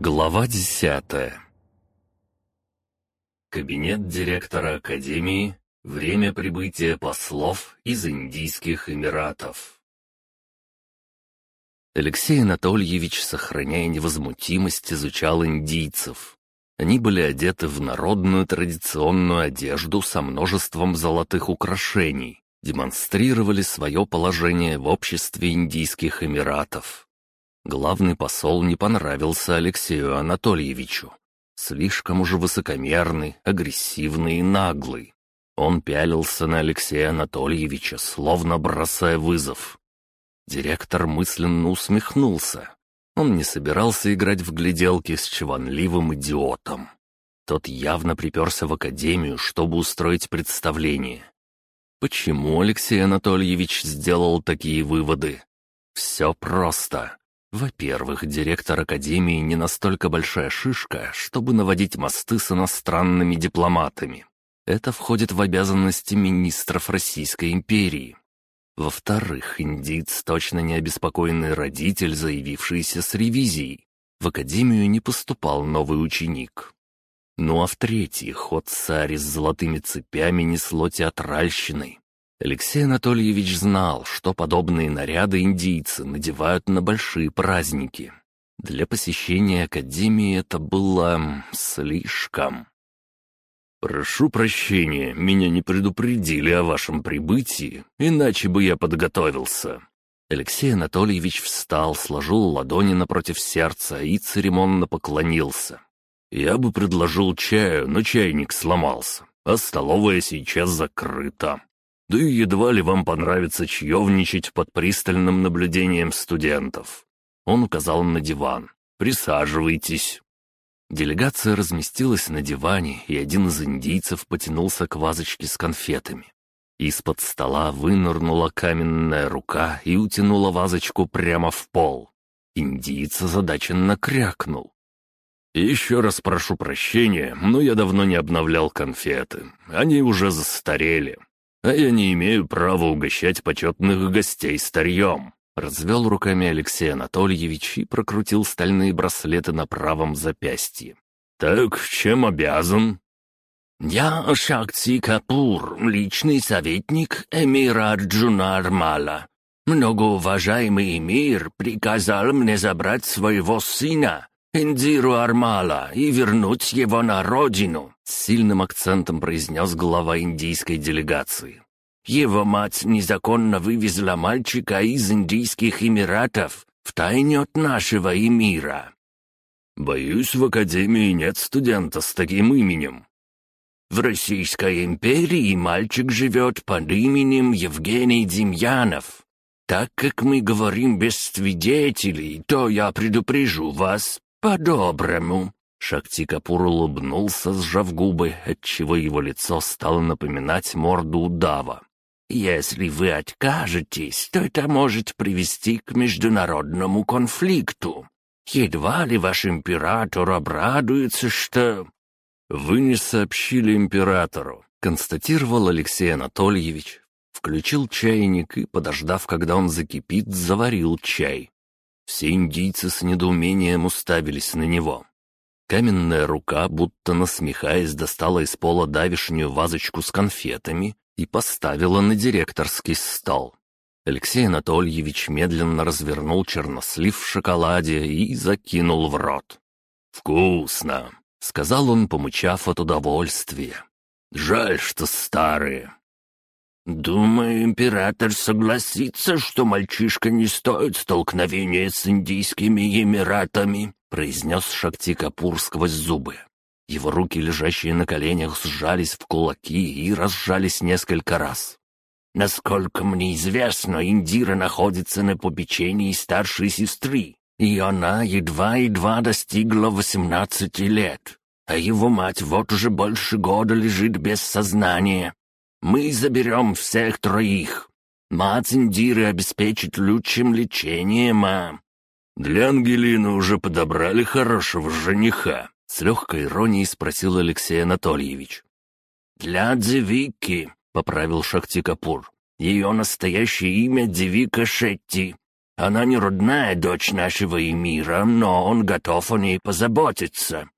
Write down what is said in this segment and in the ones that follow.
Глава десятая Кабинет директора Академии. Время прибытия послов из Индийских Эмиратов. Алексей Анатольевич, сохраняя невозмутимость, изучал индийцев. Они были одеты в народную традиционную одежду со множеством золотых украшений, демонстрировали свое положение в обществе Индийских Эмиратов. Главный посол не понравился Алексею Анатольевичу. Слишком уж высокомерный, агрессивный и наглый. Он пялился на Алексея Анатольевича, словно бросая вызов. Директор мысленно усмехнулся. Он не собирался играть в гляделки с чванливым идиотом. Тот явно приперся в академию, чтобы устроить представление. Почему Алексей Анатольевич сделал такие выводы? Все просто. Во-первых, директор Академии не настолько большая шишка, чтобы наводить мосты с иностранными дипломатами. Это входит в обязанности министров Российской империи. Во-вторых, индиец точно не обеспокоенный родитель, заявившийся с ревизией. В Академию не поступал новый ученик. Ну а в-третьих, ход цари с золотыми цепями несло театральщиной. Алексей Анатольевич знал, что подобные наряды индийцы надевают на большие праздники. Для посещения Академии это было слишком. «Прошу прощения, меня не предупредили о вашем прибытии, иначе бы я подготовился». Алексей Анатольевич встал, сложил ладони напротив сердца и церемонно поклонился. «Я бы предложил чаю, но чайник сломался, а столовая сейчас закрыта. Да и едва ли вам понравится чаевничать под пристальным наблюдением студентов. Он указал на диван. «Присаживайтесь». Делегация разместилась на диване, и один из индийцев потянулся к вазочке с конфетами. Из-под стола вынырнула каменная рука и утянула вазочку прямо в пол. Индиец озадаченно крякнул. «Еще раз прошу прощения, но я давно не обновлял конфеты. Они уже застарели а я не имею права угощать почетных гостей старьем». Развел руками Алексей Анатольевич и прокрутил стальные браслеты на правом запястье. «Так чем обязан?» «Я Шакти Капур, личный советник эмира Арджуна Армала. Многоуважаемый эмир приказал мне забрать своего сына, Индиру Армала, и вернуть его на родину», — с сильным акцентом произнес глава индийской делегации. «Его мать незаконно вывезла мальчика из Индийских Эмиратов втайне от нашего эмира». «Боюсь, в Академии нет студента с таким именем». «В Российской империи мальчик живет под именем Евгений Демьянов. Так как мы говорим без свидетелей, то я предупрежу вас, «По-доброму». Шакти Капур улыбнулся, сжав губы, отчего его лицо стало напоминать морду удава. «Если вы откажетесь, то это может привести к международному конфликту. Едва ли ваш император обрадуется, что...» «Вы не сообщили императору», — констатировал Алексей Анатольевич. Включил чайник и, подождав, когда он закипит, заварил чай. Все индийцы с недоумением уставились на него. Каменная рука, будто насмехаясь, достала из пола давишнюю вазочку с конфетами и поставила на директорский стол. Алексей Анатольевич медленно развернул чернослив в шоколаде и закинул в рот. «Вкусно!» — сказал он, помычав от удовольствия. «Жаль, что старые. «Думаю, император согласится, что мальчишка не стоит столкновения с Индийскими Эмиратами», произнес Шакти Капур сквозь зубы. Его руки, лежащие на коленях, сжались в кулаки и разжались несколько раз. «Насколько мне известно, Индира находится на попечении старшей сестры, и она едва-едва достигла восемнадцати лет, а его мать вот уже больше года лежит без сознания. Мы заберем всех троих. Мать Индиры обеспечит лучшим лечением, а...» «Для Ангелины уже подобрали хорошего жениха», — с легкой иронией спросил Алексей Анатольевич. «Для Девики», — поправил Шахти Капур. «Ее настоящее имя Девика Шетти. Она не родная дочь нашего Эмира, но он готов о ней позаботиться.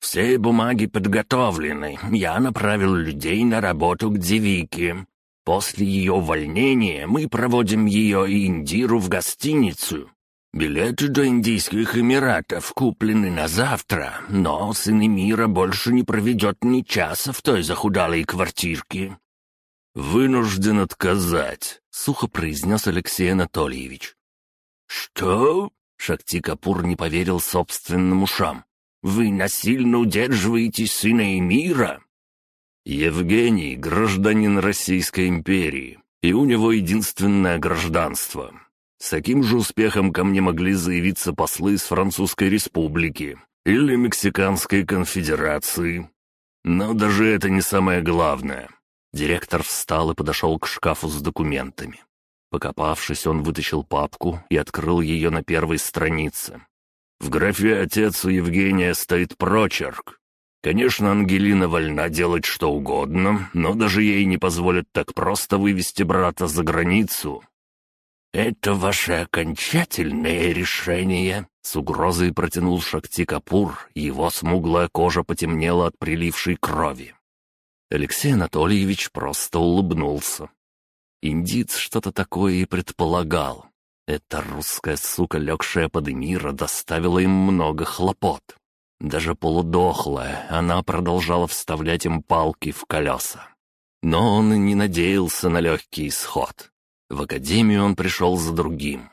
Все бумаги подготовлены. Я направил людей на работу к девике. После ее увольнения мы проводим ее и Индиру в гостиницу. Билеты до Индийских Эмиратов куплены на завтра, но сын Эмира больше не проведет ни часа в той захудалой квартирке». «Вынужден отказать», — сухо произнес Алексей Анатольевич. «Что?» — Шакти Капур не поверил собственным ушам. «Вы насильно удерживаете сына Эмира?» «Евгений — гражданин Российской империи, и у него единственное гражданство. С таким же успехом ко мне могли заявиться послы из Французской Республики или Мексиканской Конфедерации. Но даже это не самое главное». Директор встал и подошел к шкафу с документами. Покопавшись, он вытащил папку и открыл ее на первой странице. В графе «Отец» у Евгения стоит прочерк. Конечно, Ангелина вольна делать что угодно, но даже ей не позволят так просто вывести брата за границу. «Это ваше окончательное решение?» С угрозой протянул Шакти Капур, его смуглая кожа потемнела от прилившей крови. Алексей Анатольевич просто улыбнулся. Индиц что-то такое и предполагал. Эта русская сука, легшая под Эмира, доставила им много хлопот. Даже полудохлая, она продолжала вставлять им палки в колеса. Но он и не надеялся на легкий исход. В академию он пришел за другим.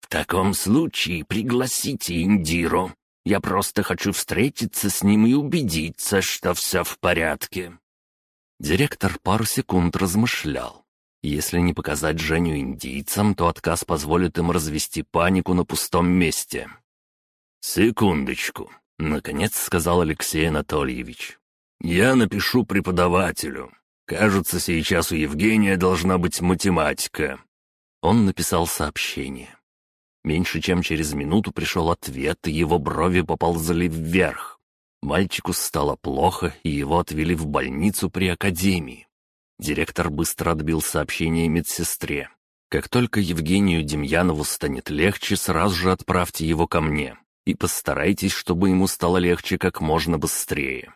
«В таком случае пригласите Индиру. Я просто хочу встретиться с ним и убедиться, что все в порядке». Директор пару секунд размышлял. Если не показать Женю индийцам, то отказ позволит им развести панику на пустом месте. «Секундочку», — наконец сказал Алексей Анатольевич. «Я напишу преподавателю. Кажется, сейчас у Евгения должна быть математика». Он написал сообщение. Меньше чем через минуту пришел ответ, и его брови поползли вверх. Мальчику стало плохо, и его отвели в больницу при академии. Директор быстро отбил сообщение медсестре. «Как только Евгению Демьянову станет легче, сразу же отправьте его ко мне. И постарайтесь, чтобы ему стало легче как можно быстрее».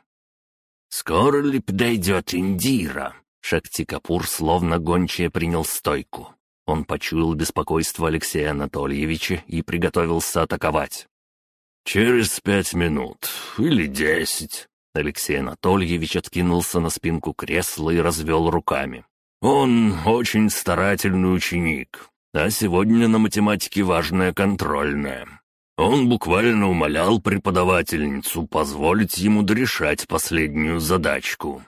«Скоро ли подойдет Индира?» Шакти Капур словно гончая принял стойку. Он почуял беспокойство Алексея Анатольевича и приготовился атаковать. «Через пять минут или десять», Алексей Анатольевич откинулся на спинку кресла и развел руками. «Он очень старательный ученик, а сегодня на математике важная контрольная. Он буквально умолял преподавательницу позволить ему дорешать последнюю задачку».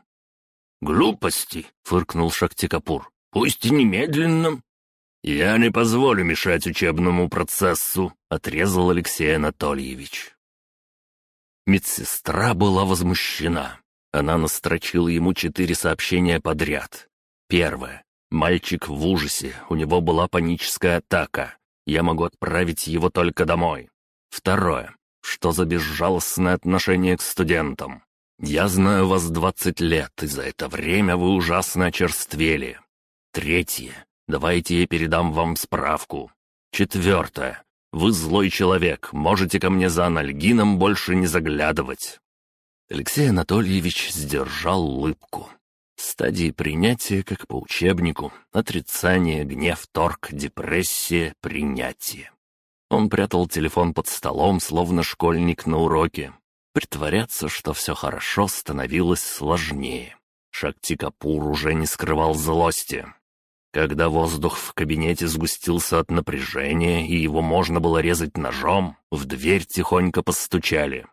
«Глупости!» — фыркнул Шактикапур. «Пусть и немедленно». «Я не позволю мешать учебному процессу», — отрезал Алексей Анатольевич. Медсестра была возмущена. Она настрочила ему четыре сообщения подряд. Первое. Мальчик в ужасе, у него была паническая атака. Я могу отправить его только домой. Второе. Что за безжалостное отношение к студентам? Я знаю вас двадцать лет, и за это время вы ужасно очерствели. Третье. Давайте я передам вам справку. Четвертое. Вы злой человек, можете ко мне за анальгином больше не заглядывать». Алексей Анатольевич сдержал улыбку. Стадии принятия, как по учебнику, отрицание, гнев, торг, депрессия, принятие. Он прятал телефон под столом, словно школьник на уроке. Притворяться, что все хорошо, становилось сложнее. Шакти Капур уже не скрывал злости. Когда воздух в кабинете сгустился от напряжения, и его можно было резать ножом, в дверь тихонько постучали.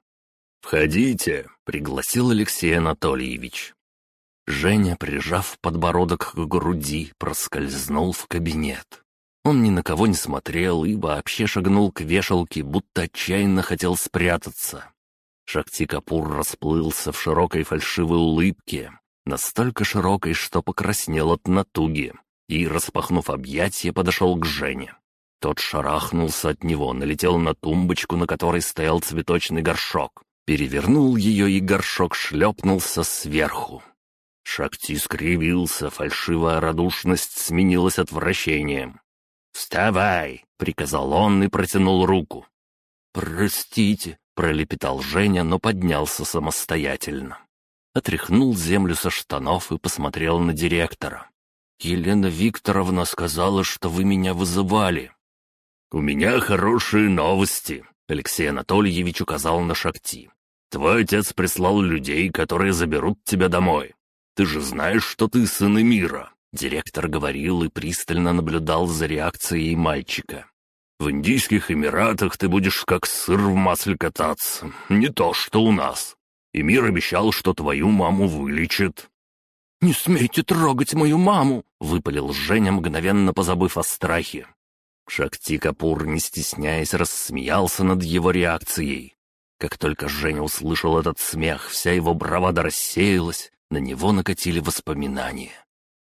«Входите», — пригласил Алексей Анатольевич. Женя, прижав подбородок к груди, проскользнул в кабинет. Он ни на кого не смотрел и вообще шагнул к вешалке, будто отчаянно хотел спрятаться. Шакти Капур расплылся в широкой фальшивой улыбке, настолько широкой, что покраснел от натуги и, распахнув объятия, подошел к Жене. Тот шарахнулся от него, налетел на тумбочку, на которой стоял цветочный горшок, перевернул ее, и горшок шлепнулся сверху. Шакти скривился, фальшивая радушность сменилась отвращением. «Вставай!» — приказал он и протянул руку. «Простите», — пролепетал Женя, но поднялся самостоятельно. Отряхнул землю со штанов и посмотрел на директора. «Елена Викторовна сказала, что вы меня вызывали». «У меня хорошие новости», — Алексей Анатольевич указал на Шакти. «Твой отец прислал людей, которые заберут тебя домой. Ты же знаешь, что ты сын мира». Директор говорил и пристально наблюдал за реакцией мальчика. «В Индийских Эмиратах ты будешь как сыр в масле кататься. Не то, что у нас. И мир обещал, что твою маму вылечит». «Не смейте трогать мою маму!» — выпалил Женя, мгновенно позабыв о страхе. Шакти Капур, не стесняясь, рассмеялся над его реакцией. Как только Женя услышал этот смех, вся его бравада рассеялась, на него накатили воспоминания.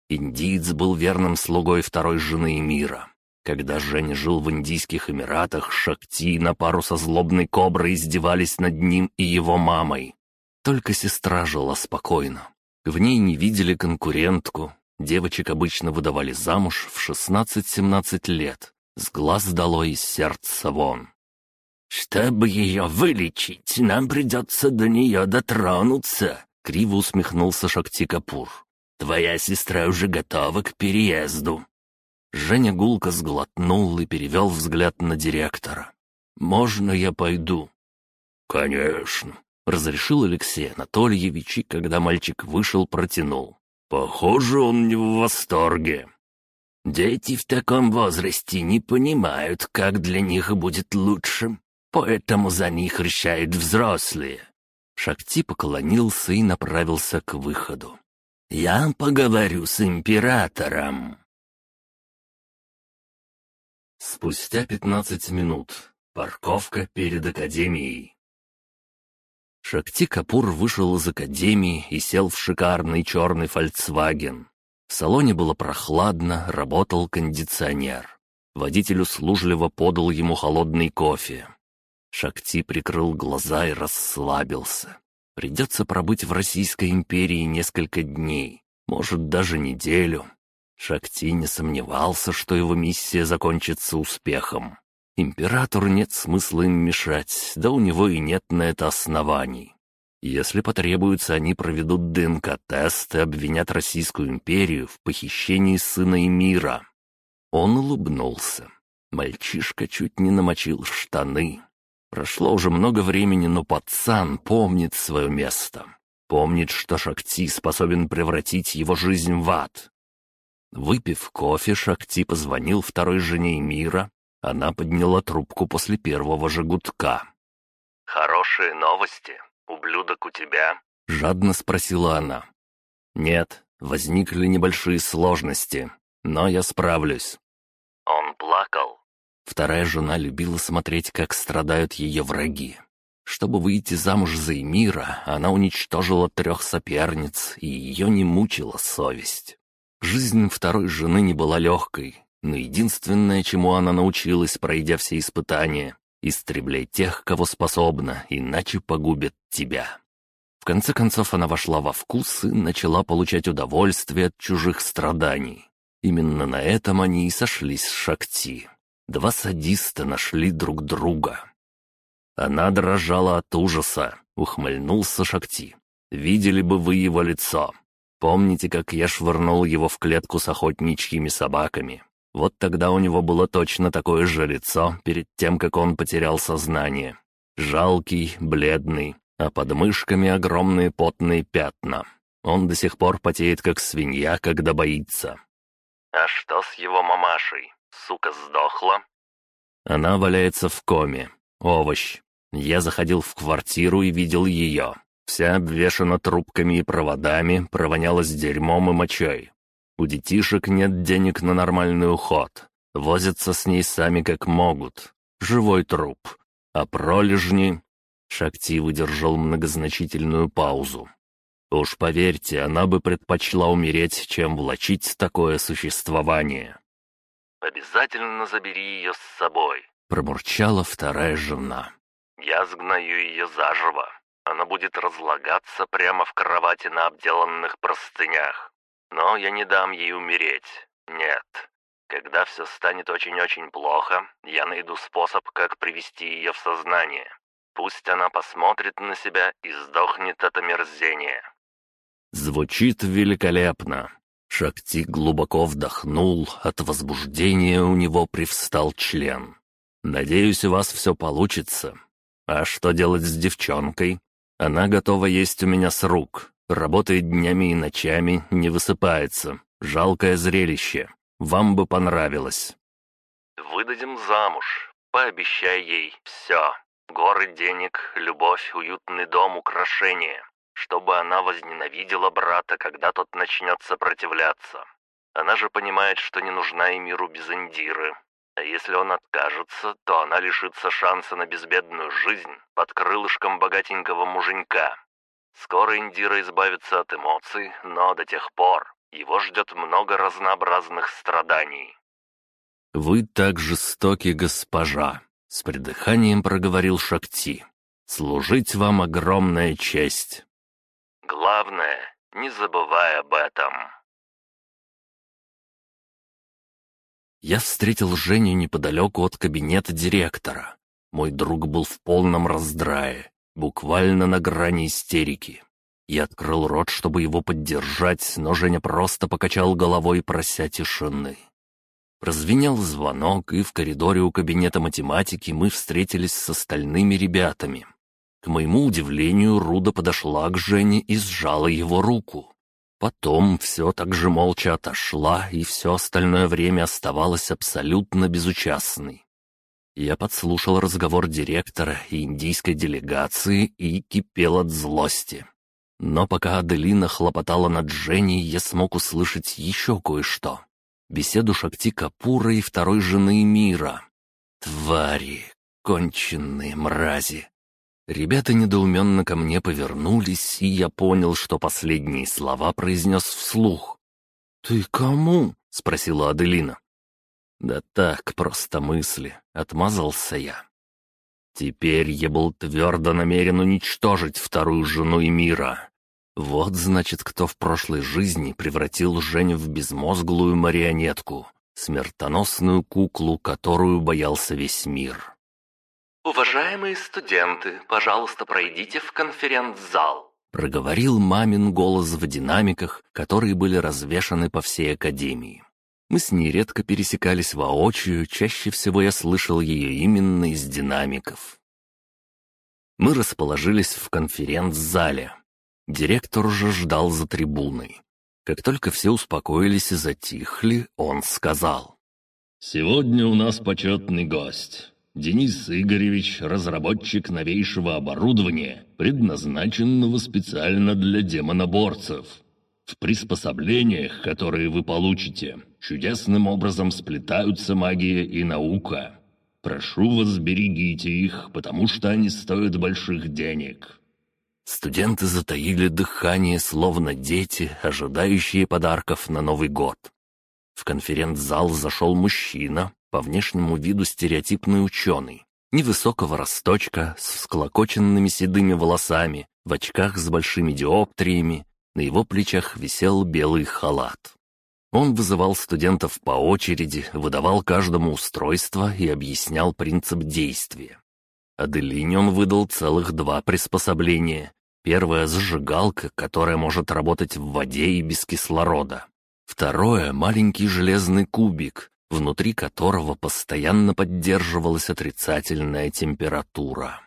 Индиец был верным слугой второй жены мира. Когда Женя жил в Индийских Эмиратах, Шакти на пару со злобной коброй издевались над ним и его мамой. Только сестра жила спокойно. В ней не видели конкурентку. Девочек обычно выдавали замуж в 16-17 лет. С глаз дало из сердца вон. «Чтобы ее вылечить, нам придется до нее дотронуться», — криво усмехнулся Шакти Капур. Твоя сестра уже готова к переезду». Женя гулко сглотнул и перевел взгляд на директора. «Можно я пойду?» «Конечно», — разрешил Алексей Анатольевич, и когда мальчик вышел, протянул. «Похоже, он не в восторге». «Дети в таком возрасте не понимают, как для них будет лучше, поэтому за них решают взрослые». Шакти поклонился и направился к выходу. «Я поговорю с императором». Спустя пятнадцать минут. Парковка перед академией. Шакти Капур вышел из академии и сел в шикарный черный «Фольксваген». В салоне было прохладно, работал кондиционер. Водитель услужливо подал ему холодный кофе. Шакти прикрыл глаза и расслабился. Придется пробыть в Российской империи несколько дней, может, даже неделю. Шакти не сомневался, что его миссия закончится успехом. Императору нет смысла им мешать, да у него и нет на это оснований. Если потребуется, они проведут ДНК-тест и обвинят Российскую империю в похищении сына и мира. Он улыбнулся. Мальчишка чуть не намочил штаны. Прошло уже много времени, но пацан помнит свое место. Помнит, что Шакти способен превратить его жизнь в ад. Выпив кофе, Шакти позвонил второй жене Мира. Она подняла трубку после первого же гудка. «Хорошие новости. Ублюдок у тебя?» — жадно спросила она. «Нет, возникли небольшие сложности, но я справлюсь». «Он плакал?» Вторая жена любила смотреть, как страдают ее враги. Чтобы выйти замуж за Эмира, она уничтожила трех соперниц, и ее не мучила совесть. Жизнь второй жены не была легкой, но единственное, чему она научилась, пройдя все испытания — истреблять тех, кого способна, иначе погубят тебя. В конце концов она вошла во вкус и начала получать удовольствие от чужих страданий. Именно на этом они и сошлись с Шакти. Два садиста нашли друг друга. Она дрожала от ужаса, ухмыльнулся Шакти. Видели бы вы его лицо. Помните, как я швырнул его в клетку с охотничьими собаками? Вот тогда у него было точно такое же лицо перед тем, как он потерял сознание. Жалкий, бледный, а под мышками огромные потные пятна. Он до сих пор потеет, как свинья, когда боится. «А что с его мамашей?» сука сдохла?» Она валяется в коме. Овощ. Я заходил в квартиру и видел ее. Вся обвешана трубками и проводами, провонялась дерьмом и мочой. У детишек нет денег на нормальный уход. Возятся с ней сами как могут. Живой труп. А пролежни... Шакти выдержал многозначительную паузу. Уж поверьте, она бы предпочла умереть, чем влачить такое существование. Обязательно забери ее с собой», — пробурчала вторая жена. «Я сгною ее заживо. Она будет разлагаться прямо в кровати на обделанных простынях. Но я не дам ей умереть. Нет. Когда все станет очень-очень плохо, я найду способ, как привести ее в сознание. Пусть она посмотрит на себя и сдохнет от омерзения». Звучит великолепно. Шакти глубоко вдохнул, от возбуждения у него привстал член. «Надеюсь, у вас все получится. А что делать с девчонкой? Она готова есть у меня с рук, работает днями и ночами, не высыпается. Жалкое зрелище. Вам бы понравилось». «Выдадим замуж. Пообещай ей все. Горы денег, любовь, уютный дом, украшения чтобы она возненавидела брата, когда тот начнет сопротивляться. Она же понимает, что не нужна и миру без Индиры. А если он откажется, то она лишится шанса на безбедную жизнь под крылышком богатенького муженька. Скоро Индира избавится от эмоций, но до тех пор его ждет много разнообразных страданий. «Вы так жестоки, госпожа», — с придыханием проговорил Шакти. «Служить вам огромная честь». Главное, не забывай об этом. Я встретил Женю неподалеку от кабинета директора. Мой друг был в полном раздрае, буквально на грани истерики. Я открыл рот, чтобы его поддержать, но Женя просто покачал головой, прося тишины. Прозвенел звонок, и в коридоре у кабинета математики мы встретились с остальными ребятами. К моему удивлению, Руда подошла к Жене и сжала его руку. Потом все так же молча отошла, и все остальное время оставалась абсолютно безучастной. Я подслушал разговор директора и индийской делегации и кипел от злости. Но пока Аделина хлопотала над Женей, я смог услышать еще кое-что. Беседу Шакти Капура и второй жены мира. Твари, конченные мрази. Ребята недоуменно ко мне повернулись, и я понял, что последние слова произнес вслух. «Ты кому?» — спросила Аделина. «Да так, просто мысли», — отмазался я. Теперь я был твердо намерен уничтожить вторую жену Эмира. Вот, значит, кто в прошлой жизни превратил Женю в безмозглую марионетку, смертоносную куклу, которую боялся весь мир. «Уважаемые студенты, пожалуйста, пройдите в конференц-зал», проговорил мамин голос в динамиках, которые были развешаны по всей академии. Мы с ней редко пересекались воочию, чаще всего я слышал ее именно из динамиков. Мы расположились в конференц-зале. Директор уже ждал за трибуной. Как только все успокоились и затихли, он сказал. «Сегодня у нас почетный гость. Денис Игоревич – разработчик новейшего оборудования, предназначенного специально для демоноборцев. В приспособлениях, которые вы получите, чудесным образом сплетаются магия и наука. Прошу вас, берегите их, потому что они стоят больших денег». Студенты затаили дыхание, словно дети, ожидающие подарков на Новый год. В конференц-зал зашел мужчина, по внешнему виду стереотипный ученый. Невысокого росточка, с всклокоченными седыми волосами, в очках с большими диоптриями, на его плечах висел белый халат. Он вызывал студентов по очереди, выдавал каждому устройство и объяснял принцип действия. Аделине он выдал целых два приспособления. Первое — зажигалка, которая может работать в воде и без кислорода. Второе — маленький железный кубик, внутри которого постоянно поддерживалась отрицательная температура.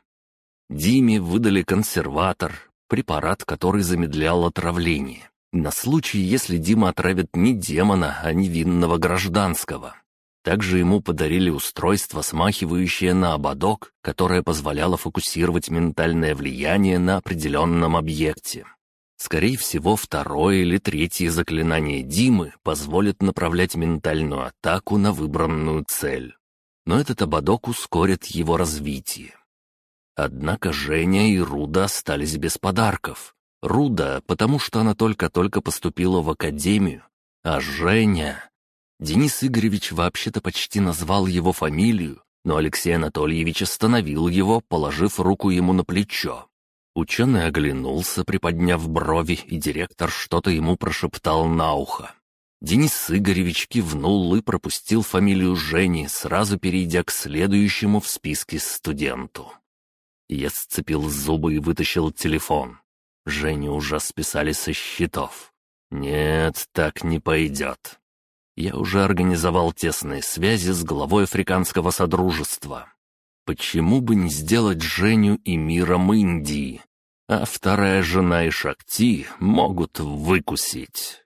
Диме выдали консерватор, препарат, который замедлял отравление, на случай, если Дима отравит не демона, а невинного гражданского. Также ему подарили устройство, смахивающее на ободок, которое позволяло фокусировать ментальное влияние на определенном объекте. Скорее всего, второе или третье заклинание Димы позволит направлять ментальную атаку на выбранную цель. Но этот ободок ускорит его развитие. Однако Женя и Руда остались без подарков. Руда, потому что она только-только поступила в академию, а Женя... Денис Игоревич вообще-то почти назвал его фамилию, но Алексей Анатольевич остановил его, положив руку ему на плечо. Ученый оглянулся, приподняв брови, и директор что-то ему прошептал на ухо. Денис Игоревич кивнул и пропустил фамилию Жени, сразу перейдя к следующему в списке студенту. Я сцепил зубы и вытащил телефон. Женю уже списали со счетов. Нет, так не пойдет. Я уже организовал тесные связи с главой Африканского Содружества. Почему бы не сделать Женю и миром Индии? А вторая жена и Шакти могут выкусить.